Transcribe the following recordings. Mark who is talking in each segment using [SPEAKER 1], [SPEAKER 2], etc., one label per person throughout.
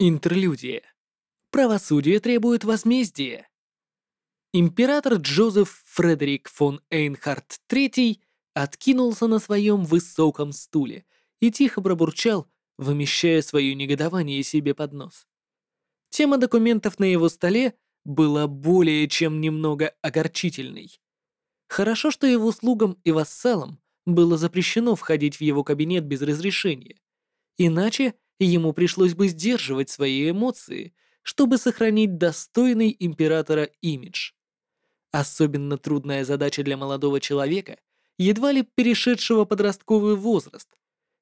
[SPEAKER 1] Интерлюдия. Правосудие требует возмездия. Император Джозеф Фредерик фон Эйнхард III откинулся на своем высоком стуле и тихо пробурчал, вымещая свое негодование себе под нос. Тема документов на его столе была более чем немного огорчительной. Хорошо, что его слугам и вассалам было запрещено входить в его кабинет без разрешения. Иначе ему пришлось бы сдерживать свои эмоции, чтобы сохранить достойный императора имидж. Особенно трудная задача для молодого человека, едва ли перешедшего подростковый возраст.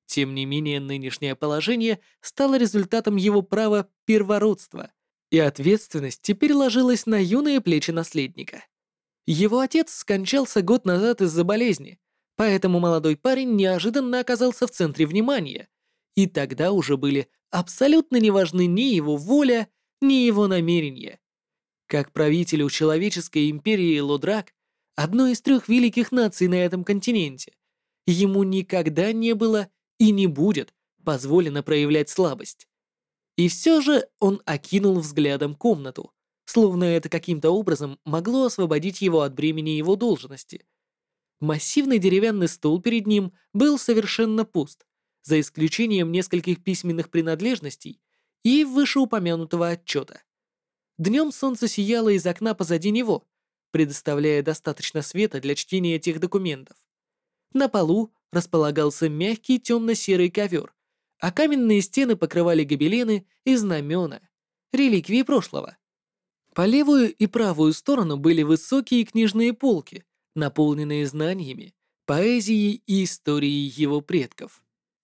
[SPEAKER 1] Тем не менее, нынешнее положение стало результатом его права первородства, и ответственность теперь ложилась на юные плечи наследника. Его отец скончался год назад из-за болезни, поэтому молодой парень неожиданно оказался в центре внимания — и тогда уже были абсолютно неважны ни его воля, ни его намерения. Как правителю человеческой империи Лодрак, одной из трех великих наций на этом континенте, ему никогда не было и не будет позволено проявлять слабость. И все же он окинул взглядом комнату, словно это каким-то образом могло освободить его от бремени его должности. Массивный деревянный стол перед ним был совершенно пуст, за исключением нескольких письменных принадлежностей и вышеупомянутого отчета. Днем солнце сияло из окна позади него, предоставляя достаточно света для чтения этих документов. На полу располагался мягкий темно-серый ковер, а каменные стены покрывали гобелены и знамена, реликвии прошлого. По левую и правую сторону были высокие книжные полки, наполненные знаниями, поэзией и историей его предков.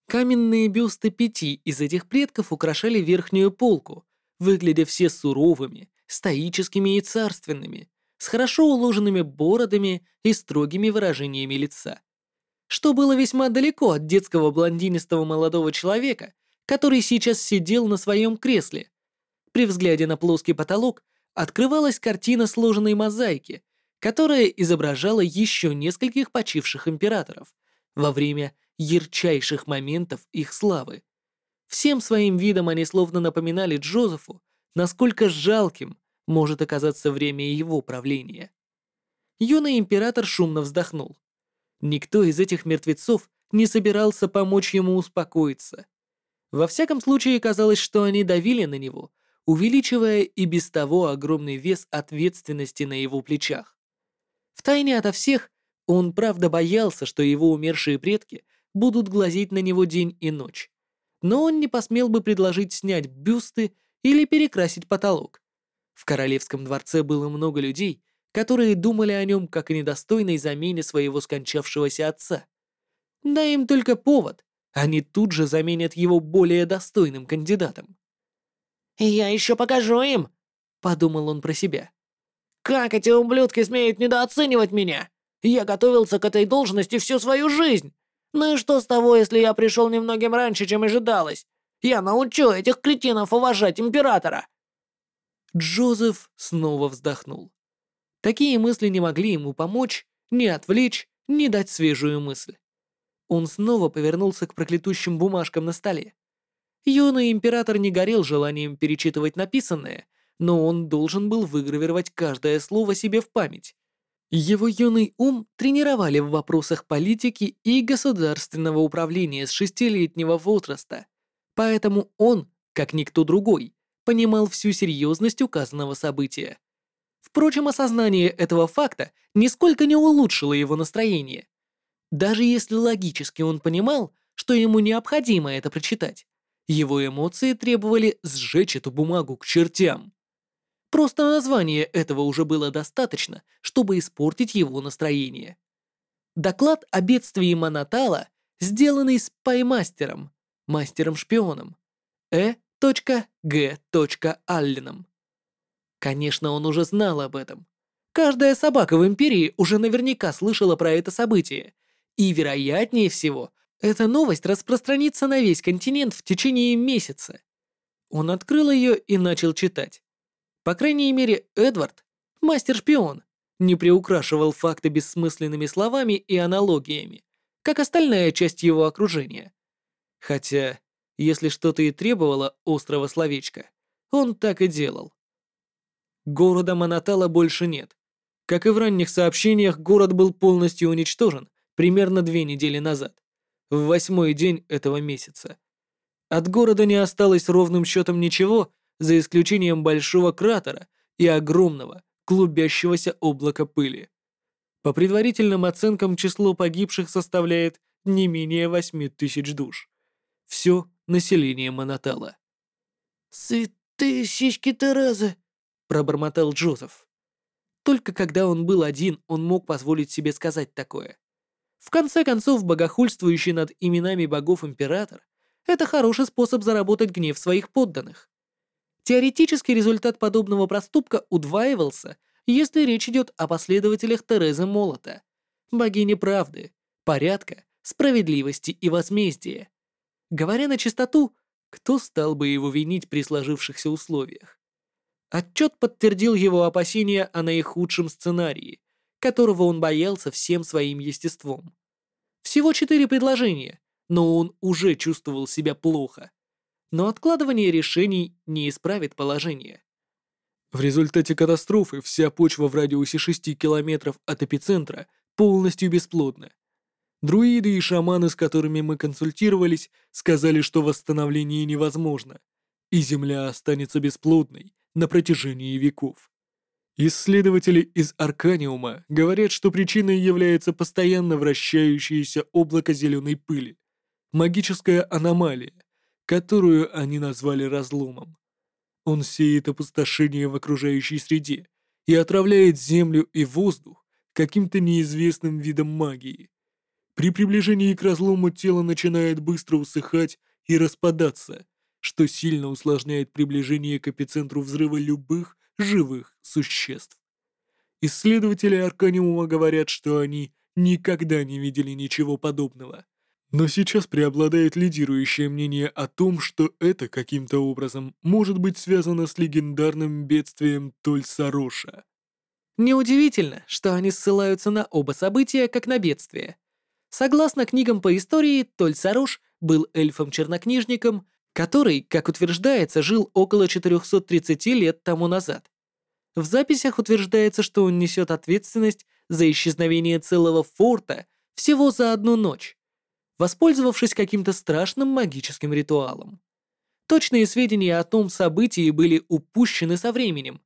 [SPEAKER 1] Каменные бюсты пяти из этих предков украшали верхнюю полку, выглядя все суровыми, стоическими и царственными, с хорошо уложенными бородами и строгими выражениями лица. Что было весьма далеко от детского блондинистого молодого человека, который сейчас сидел на своем кресле. При взгляде на плоский потолок открывалась картина сложенной мозаики, которая изображала еще нескольких почивших императоров во время ярчайших моментов их славы. Всем своим видом они словно напоминали Джозефу, насколько жалким может оказаться время его правления. Юный император шумно вздохнул. Никто из этих мертвецов не собирался помочь ему успокоиться. Во всяком случае, казалось, что они давили на него, увеличивая и без того огромный вес ответственности на его плечах. Втайне ото всех он правда боялся, что его умершие предки будут глазеть на него день и ночь. Но он не посмел бы предложить снять бюсты или перекрасить потолок. В королевском дворце было много людей, которые думали о нем как о недостойной замене своего скончавшегося отца. Дай им только повод, они тут же заменят его более достойным кандидатом.
[SPEAKER 2] «Я еще покажу им!» — подумал он про себя. «Как эти ублюдки смеют недооценивать меня? Я готовился к этой должности всю свою жизнь!» Ну и что с того, если я пришел немногим раньше, чем ожидалось? Я научу этих кретинов уважать императора!»
[SPEAKER 1] Джозеф снова вздохнул. Такие мысли не могли ему помочь, ни отвлечь, ни дать свежую мысль. Он снова повернулся к проклятущим бумажкам на столе. Юный император не горел желанием перечитывать написанное, но он должен был выгравировать каждое слово себе в память. Его юный ум тренировали в вопросах политики и государственного управления с шестилетнего возраста, поэтому он, как никто другой, понимал всю серьезность указанного события. Впрочем, осознание этого факта нисколько не улучшило его настроение. Даже если логически он понимал, что ему необходимо это прочитать, его эмоции требовали сжечь эту бумагу к чертям. Просто название этого уже было достаточно, чтобы испортить его настроение. Доклад о бедствии Монотала, сделанный спаймастером, мастером-шпионом, Э.Г. Конечно, он уже знал об этом. Каждая собака в Империи уже наверняка слышала про это событие, и, вероятнее всего, эта новость распространится на весь континент в течение месяца. Он открыл ее и начал читать. По крайней мере, Эдвард, мастер-шпион, не приукрашивал факты бессмысленными словами и аналогиями, как остальная часть его окружения. Хотя, Если что-то и требовало острого словечка, он так и делал. Города Монотала больше нет. Как и в ранних сообщениях, город был полностью уничтожен примерно две недели назад, в восьмой день этого месяца. От города не осталось ровным счетом ничего, за исключением большого кратера и огромного, клубящегося облака пыли. По предварительным оценкам, число погибших составляет не менее восьми тысяч душ. Все население Монотала.
[SPEAKER 2] «Святые сиськи Терезы!» — пробормотал Джозеф.
[SPEAKER 1] Только когда он был один, он мог позволить себе сказать такое. В конце концов, богохульствующий над именами богов император — это хороший способ заработать гнев своих подданных. Теоретический результат подобного проступка удваивался, если речь идет о последователях Терезы Молота, богини правды, порядка, справедливости и возмездия. Говоря на чистоту, кто стал бы его винить при сложившихся условиях? Отчет подтвердил его опасения о наихудшем сценарии, которого он боялся всем своим естеством. Всего четыре предложения, но он уже чувствовал себя плохо. Но откладывание решений не исправит положение. В результате катастрофы вся почва в радиусе 6 километров от эпицентра полностью бесплодна. Друиды и шаманы, с которыми мы консультировались, сказали, что восстановление невозможно, и Земля останется бесплодной на протяжении веков. Исследователи из Арканиума говорят, что причиной является постоянно вращающееся облако зеленой пыли, магическая аномалия, которую они назвали разломом. Он сеет опустошение в окружающей среде и отравляет землю и воздух каким-то неизвестным видом магии. При приближении к разлому тело начинает быстро усыхать и распадаться, что сильно усложняет приближение к эпицентру взрыва любых живых существ. Исследователи Арканиума говорят, что они никогда не видели ничего подобного. Но сейчас преобладает лидирующее мнение о том, что это каким-то образом может быть связано с легендарным бедствием Тольсароша. Неудивительно, что они ссылаются на оба события как на бедствие. Согласно книгам по истории, Тольсарош был эльфом-чернокнижником, который, как утверждается, жил около 430 лет тому назад. В записях утверждается, что он несет ответственность за исчезновение целого форта всего за одну ночь, воспользовавшись каким-то страшным магическим ритуалом. Точные сведения о том событии были упущены со временем,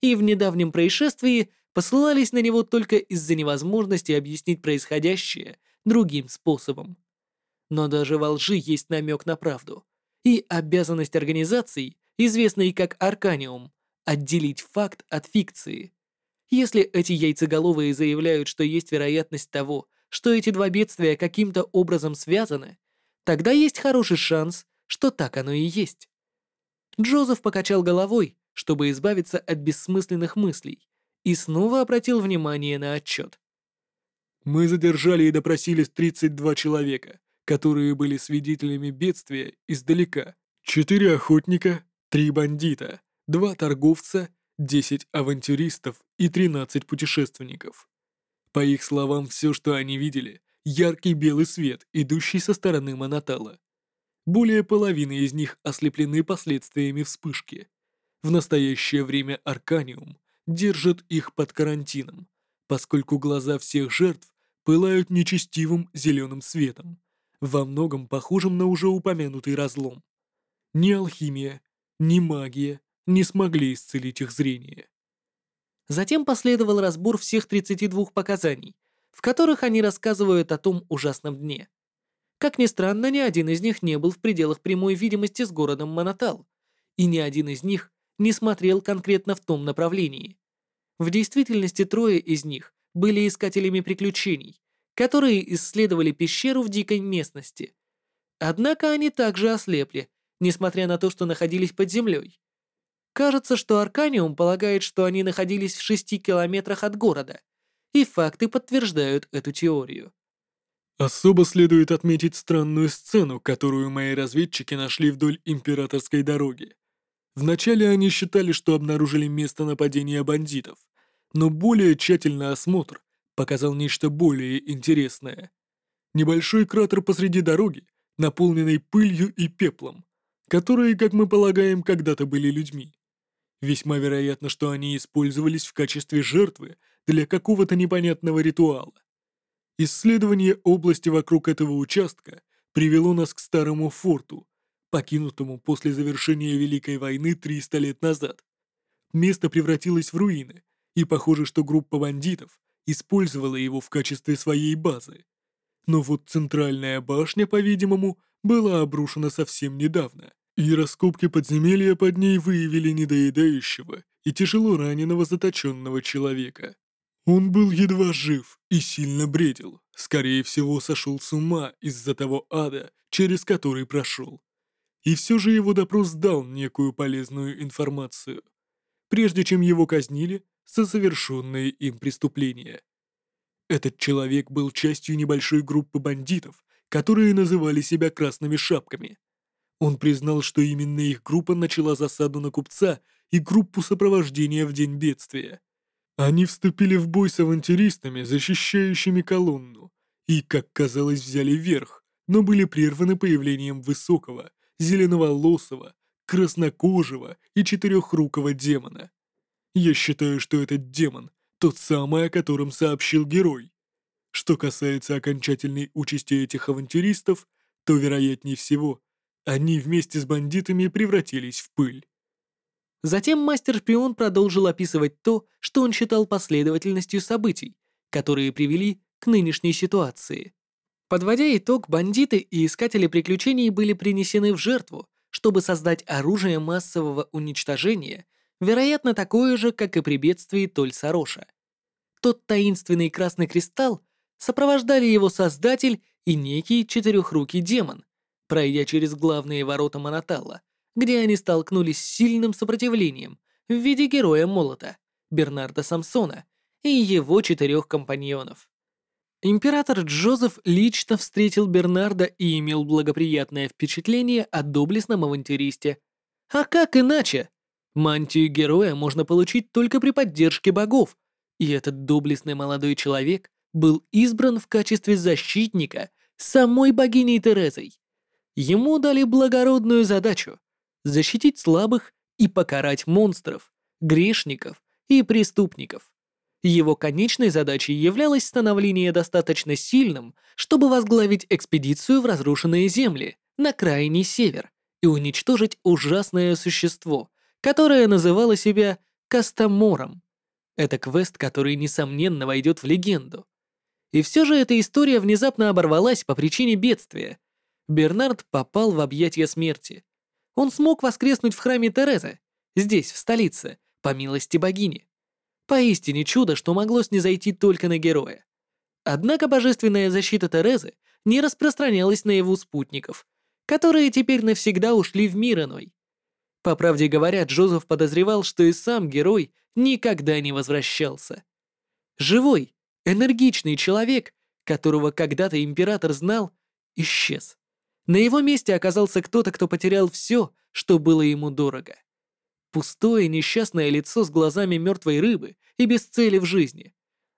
[SPEAKER 1] и в недавнем происшествии посылались на него только из-за невозможности объяснить происходящее другим способом. Но даже во лжи есть намек на правду и обязанность организаций, известной как Арканиум, отделить факт от фикции. Если эти яйцеголовые заявляют, что есть вероятность того, что эти два бедствия каким-то образом связаны, тогда есть хороший шанс, что так оно и есть. Джозеф покачал головой, чтобы избавиться от бессмысленных мыслей, и снова обратил внимание на отчет. «Мы задержали и допросили 32 человека которые были свидетелями бедствия издалека. Четыре охотника, три бандита, два торговца, десять авантюристов и тринадцать путешественников. По их словам, все, что они видели, яркий белый свет, идущий со стороны Монотала. Более половины из них ослеплены последствиями вспышки. В настоящее время Арканиум держит их под карантином, поскольку глаза всех жертв пылают нечестивым зеленым светом, во многом похожим на уже упомянутый разлом. Ни алхимия, ни магия не смогли исцелить их зрение. Затем последовал разбор всех 32 показаний, в которых они рассказывают о том ужасном дне. Как ни странно, ни один из них не был в пределах прямой видимости с городом Монотал, и ни один из них не смотрел конкретно в том направлении. В действительности трое из них были искателями приключений, которые исследовали пещеру в дикой местности. Однако они также ослепли, несмотря на то, что находились под землей. Кажется, что Арканиум полагает, что они находились в шести километрах от города, и факты подтверждают эту теорию. Особо следует отметить странную сцену, которую мои разведчики нашли вдоль императорской дороги. Вначале они считали, что обнаружили место нападения бандитов, но более тщательный осмотр показал нечто более интересное. Небольшой кратер посреди дороги,
[SPEAKER 3] наполненной пылью и пеплом, которые, как мы полагаем, когда-то были людьми. Весьма вероятно, что они использовались в качестве жертвы для какого-то непонятного ритуала. Исследование области вокруг этого участка привело нас к старому форту, покинутому после завершения Великой войны 300 лет назад. Место превратилось в руины, и похоже, что группа бандитов использовала его в качестве своей базы. Но вот центральная башня, по-видимому, была обрушена совсем недавно, и раскопки подземелья под ней выявили недоедающего и тяжело раненого заточенного человека. Он был едва жив и сильно бредил, скорее всего сошел с ума из-за того ада, через который прошел. И все же его допрос дал некую полезную информацию, прежде чем его казнили за совершенные им преступления. Этот человек был частью небольшой группы бандитов, которые называли себя красными шапками. Он признал, что именно их группа начала засаду на купца и группу сопровождения в день бедствия. Они вступили в бой с авантюристами, защищающими колонну, и, как казалось, взяли верх, но были прерваны появлением высокого, зеленоволосого, краснокожего и четырехрукого демона. Я считаю, что этот демон — тот самый, о котором сообщил герой. Что касается окончательной участи этих авантюристов, то, вероятнее всего, они вместе с бандитами превратились в пыль.
[SPEAKER 1] Затем мастер-шпион продолжил описывать то, что он считал последовательностью событий, которые привели к нынешней ситуации. Подводя итог, бандиты и искатели приключений были принесены в жертву, чтобы создать оружие массового уничтожения, вероятно, такое же, как и при бедствии Толь-Сароша. Тот таинственный красный кристалл сопровождали его создатель и некий четырехрукий демон, пройдя через главные ворота Моноталла, где они столкнулись с сильным сопротивлением в виде героя молота, Бернарда Самсона и его четырех компаньонов. Император Джозеф лично встретил Бернарда и имел благоприятное впечатление о доблестном авантюристе. А как иначе? Мантию героя можно получить только при поддержке богов, и этот доблестный молодой человек был избран в качестве защитника самой богиней Терезой. Ему дали благородную задачу — защитить слабых и покарать монстров, грешников и преступников. Его конечной задачей являлось становление достаточно сильным, чтобы возглавить экспедицию в разрушенные земли на крайний север и уничтожить ужасное существо, которое называло себя Кастамором. Это квест, который, несомненно, войдет в легенду. И все же эта история внезапно оборвалась по причине бедствия. Бернард попал в объятия смерти. Он смог воскреснуть в храме Терезы, здесь, в столице, по милости богини. Поистине чудо, что могло снизойти только на героя. Однако божественная защита Терезы не распространялась на его спутников, которые теперь навсегда ушли в мир иной. По правде говоря, Джозеф подозревал, что и сам герой никогда не возвращался. Живой, энергичный человек, которого когда-то император знал, исчез. На его месте оказался кто-то, кто потерял все, что было ему дорого. Пустое несчастное лицо с глазами мертвой рыбы и без цели в жизни.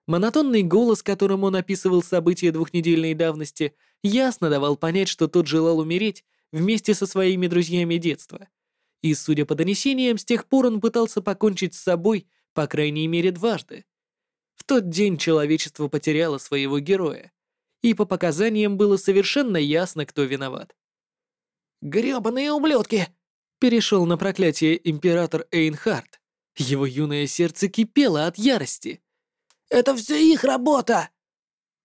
[SPEAKER 1] Монотонный голос, которым он описывал события двухнедельной давности, ясно давал понять, что тот желал умереть вместе со своими друзьями детства. И, судя по донесениям, с тех пор он пытался покончить с собой, по крайней мере, дважды. В тот день человечество потеряло своего героя, и по показаниям было совершенно ясно, кто виноват.
[SPEAKER 2] «Грёбаные ублюдки!»
[SPEAKER 1] перешел на проклятие император Эйнхард. Его юное сердце кипело от ярости.
[SPEAKER 2] «Это все их работа!»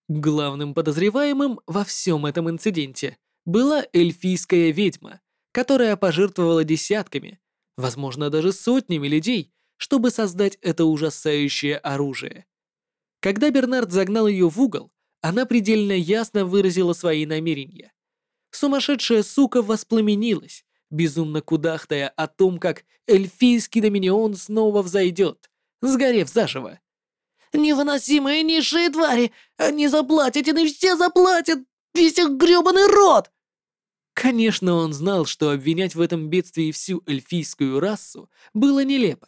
[SPEAKER 1] Главным подозреваемым во всем этом инциденте была эльфийская ведьма, которая пожертвовала десятками, возможно, даже сотнями людей, чтобы создать это ужасающее оружие. Когда Бернард загнал ее в угол, она предельно ясно выразила свои намерения. Сумасшедшая сука воспламенилась, безумно кудахтая о том, как эльфийский доминион снова взойдет, сгорев заживо.
[SPEAKER 2] «Невыносимые низшие твари! Они заплатят, они все заплатят! Весь их грёбаный рот!»
[SPEAKER 1] Конечно, он знал, что обвинять в этом бедствии всю эльфийскую расу было нелепо.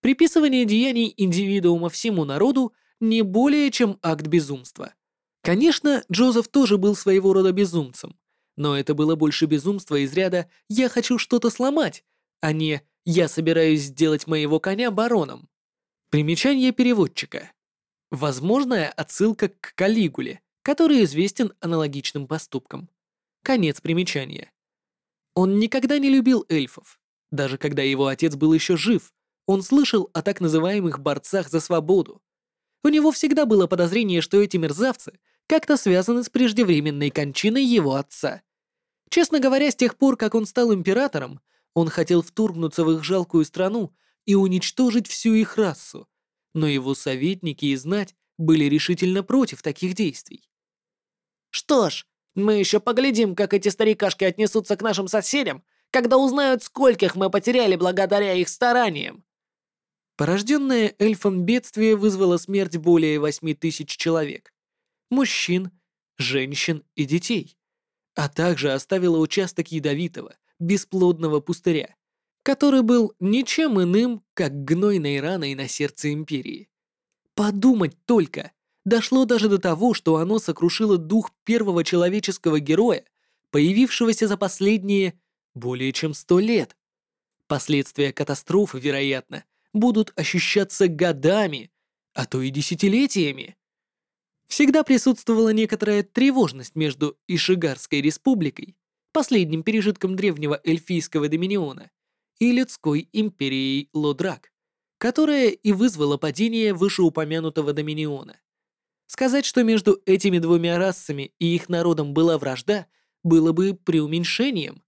[SPEAKER 1] Приписывание деяний индивидуума всему народу не более чем акт безумства. Конечно, Джозеф тоже был своего рода безумцем, Но это было больше безумства из ряда «я хочу что-то сломать», а не «я собираюсь сделать моего коня бароном». Примечание переводчика. Возможная отсылка к Калигуле, который известен аналогичным поступком. Конец примечания. Он никогда не любил эльфов. Даже когда его отец был еще жив, он слышал о так называемых борцах за свободу. У него всегда было подозрение, что эти мерзавцы как-то связаны с преждевременной кончиной его отца. Честно говоря, с тех пор, как он стал императором, он хотел вторгнуться в их жалкую страну и уничтожить всю их расу, но его советники и знать были решительно против таких действий.
[SPEAKER 2] Что ж, мы еще поглядим, как эти старикашки отнесутся к нашим соседям, когда узнают, скольких мы потеряли благодаря их стараниям.
[SPEAKER 1] Порожденное эльфом бедствие вызвало смерть более восьми тысяч человек. Мужчин, женщин и детей а также оставила участок ядовитого, бесплодного пустыря, который был ничем иным, как гнойной раной на сердце Империи. Подумать только! Дошло даже до того, что оно сокрушило дух первого человеческого героя, появившегося за последние более чем сто лет. Последствия катастрофы, вероятно, будут ощущаться годами, а то и десятилетиями. Всегда присутствовала некоторая тревожность между Ишигарской республикой, последним пережитком древнего эльфийского доминиона, и людской империей Лодрак, которая и вызвала падение вышеупомянутого доминиона. Сказать, что между этими двумя расами и их народом была вражда, было бы преуменьшением.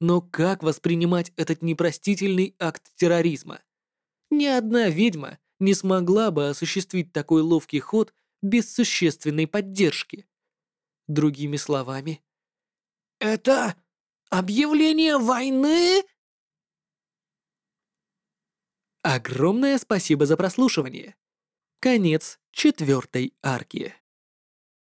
[SPEAKER 1] Но как воспринимать этот непростительный акт терроризма? Ни одна ведьма не смогла бы осуществить такой ловкий ход без существенной поддержки. Другими словами...
[SPEAKER 2] «Это объявление войны?»
[SPEAKER 1] Огромное спасибо за прослушивание. Конец четвертой арки.